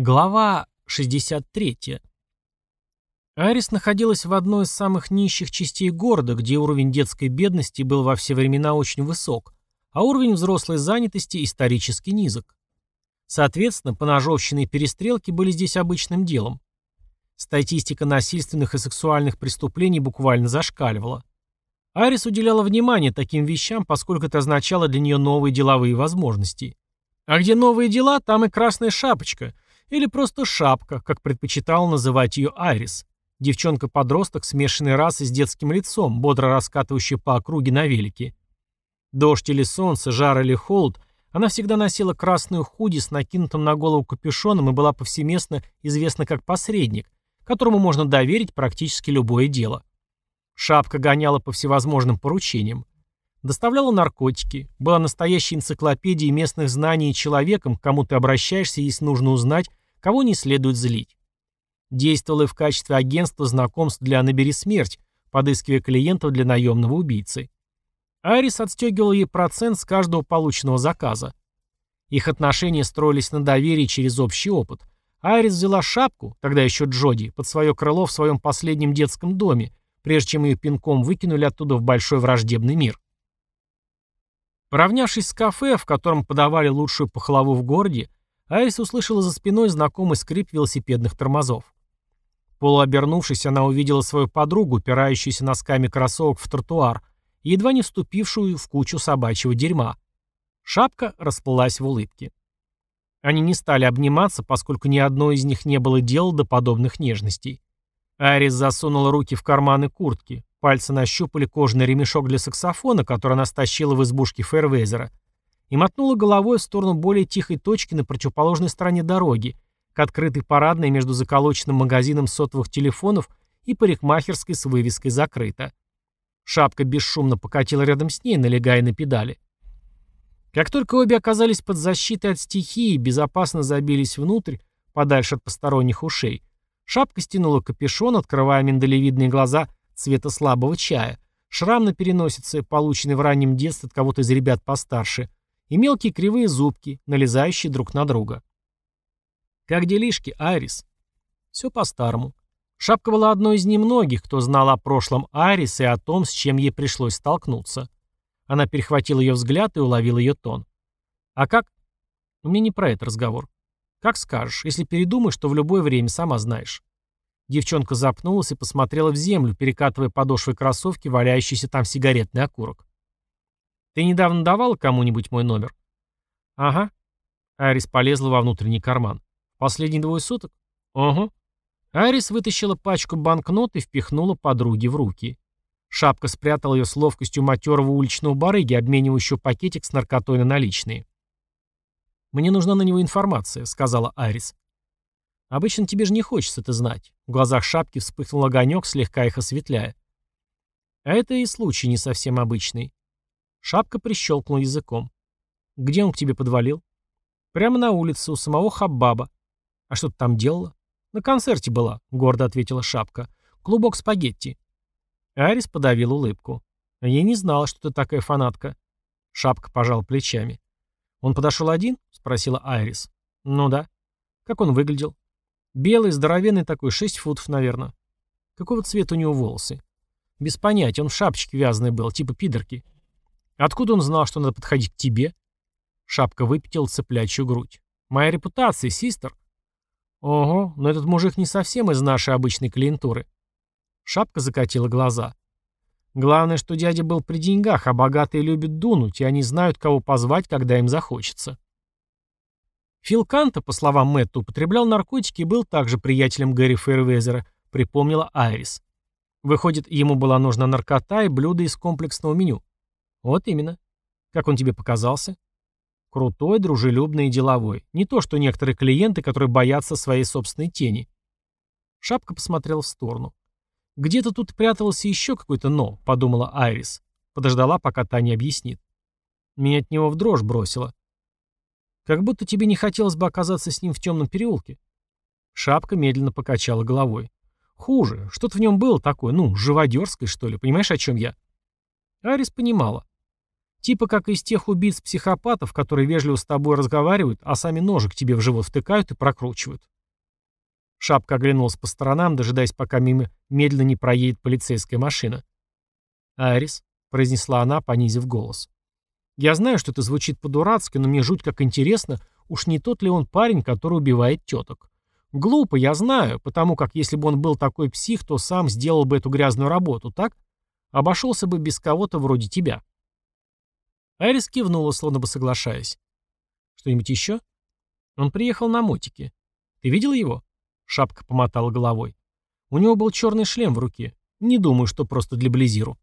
Глава 63. Арис находилась в одной из самых нищих частей города, где уровень детской бедности был во все времена очень высок, а уровень взрослой занятости исторически низок. Соответственно, поножовщины и перестрелки были здесь обычным делом. Статистика насильственных и сексуальных преступлений буквально зашкаливала. Арис уделяла внимание таким вещам, поскольку это означало для нее новые деловые возможности. А где новые дела, там и красная шапочка, или просто шапка, как предпочитал называть ее Айрис. Девчонка-подросток смешанной расы с детским лицом, бодро раскатывающая по округе на велике. Дождь или солнце, жар или холод, она всегда носила красную худи с накинутым на голову капюшоном и была повсеместно известна как посредник, которому можно доверить практически любое дело. Шапка гоняла по всевозможным поручениям. Доставляла наркотики, была настоящей энциклопедией местных знаний и человеком, к кому ты обращаешься, если нужно узнать, кого не следует злить. Действовала в качестве агентства знакомств для «Набери смерть», подыскивая клиентов для наемного убийцы. Айрис отстегивал ей процент с каждого полученного заказа. Их отношения строились на доверии через общий опыт. Айрис взяла шапку, тогда еще Джоди, под свое крыло в своем последнем детском доме, прежде чем ее пинком выкинули оттуда в большой враждебный мир. Поравнявшись с кафе, в котором подавали лучшую пахлаву в городе, Айрис услышала за спиной знакомый скрип велосипедных тормозов. Полуобернувшись, она увидела свою подругу, упирающуюся носками кроссовок в тротуар, едва не вступившую в кучу собачьего дерьма. Шапка расплылась в улыбке. Они не стали обниматься, поскольку ни одной из них не было дела до подобных нежностей. Айрис засунула руки в карманы куртки. Пальцы нащупали кожаный ремешок для саксофона, который она стащила в избушке Фэрвейзера, и мотнула головой в сторону более тихой точки на противоположной стороне дороги, к открытой парадной между заколоченным магазином сотовых телефонов и парикмахерской с вывеской «Закрыто». Шапка бесшумно покатила рядом с ней, налегая на педали. Как только обе оказались под защитой от стихии и безопасно забились внутрь, подальше от посторонних ушей, шапка стянула капюшон, открывая миндалевидные глаза цвета слабого чая, шрам на переносице, полученный в раннем детстве от кого-то из ребят постарше, и мелкие кривые зубки, налезающие друг на друга. Как делишки, Айрис? Все по-старому. Шапка была одной из немногих, кто знал о прошлом Айрис и о том, с чем ей пришлось столкнуться. Она перехватила ее взгляд и уловила ее тон. «А как?» «У меня не про это разговор. Как скажешь, если передумаешь, то в любое время сама знаешь». Девчонка запнулась и посмотрела в землю, перекатывая подошвой кроссовки, валяющийся там сигаретный окурок. «Ты недавно давала кому-нибудь мой номер?» «Ага». Айрис полезла во внутренний карман. «Последние двое суток?» «Угу». Айрис вытащила пачку банкнот и впихнула подруге в руки. Шапка спрятала ее с ловкостью матерого уличного барыги, обменивающего пакетик с наркотой на наличные. «Мне нужна на него информация», — сказала Айрис. Обычно тебе же не хочется это знать. В глазах шапки вспыхнул огонек, слегка их осветляя. А это и случай не совсем обычный. Шапка прищелкнул языком. Где он к тебе подвалил? Прямо на улице, у самого Хаббаба. А что ты там делала? На концерте была, гордо ответила Шапка. Клубок спагетти. Арис подавил улыбку. Я не знала, что ты такая фанатка. Шапка пожал плечами. Он подошел один? Спросила Айрис. Ну да. Как он выглядел? Белый, здоровенный такой, шесть футов, наверное. Какого цвета у него волосы? Без понятия, он в шапочке вязаный был, типа пидорки. Откуда он знал, что надо подходить к тебе? Шапка выпятила цыплячью грудь. Моя репутация, систер. Ого, но этот мужик не совсем из нашей обычной клиентуры. Шапка закатила глаза. Главное, что дядя был при деньгах, а богатые любят дунуть, и они знают, кого позвать, когда им захочется. Фил Канта, по словам Мэтта, употреблял наркотики и был также приятелем Гэри Фейрвезера, припомнила Айрис. Выходит, ему была нужна наркота и блюда из комплексного меню. Вот именно. Как он тебе показался? Крутой, дружелюбный и деловой. Не то, что некоторые клиенты, которые боятся своей собственной тени. Шапка посмотрела в сторону. «Где-то тут прятался еще какой-то «но», — подумала Айрис. Подождала, пока та не объяснит. Меня от него в дрожь бросило. Как будто тебе не хотелось бы оказаться с ним в темном переулке. Шапка медленно покачала головой. Хуже. Что-то в нем было такое, ну, живодерское, что ли. Понимаешь, о чем я? Арис понимала. Типа как из тех убийц-психопатов, которые вежливо с тобой разговаривают, а сами ножик тебе в живот втыкают и прокручивают. Шапка оглянулась по сторонам, дожидаясь, пока мимо медленно не проедет полицейская машина. «Айрис», — произнесла она, понизив голос. «Я знаю, что это звучит по-дурацки, но мне жуть как интересно, уж не тот ли он парень, который убивает теток. Глупо, я знаю, потому как если бы он был такой псих, то сам сделал бы эту грязную работу, так? Обошелся бы без кого-то вроде тебя». Айрис кивнула, словно бы соглашаясь. «Что-нибудь еще?» «Он приехал на мотике. Ты видел его?» Шапка помотала головой. У него был черный шлем в руке. Не думаю, что просто для Близиру.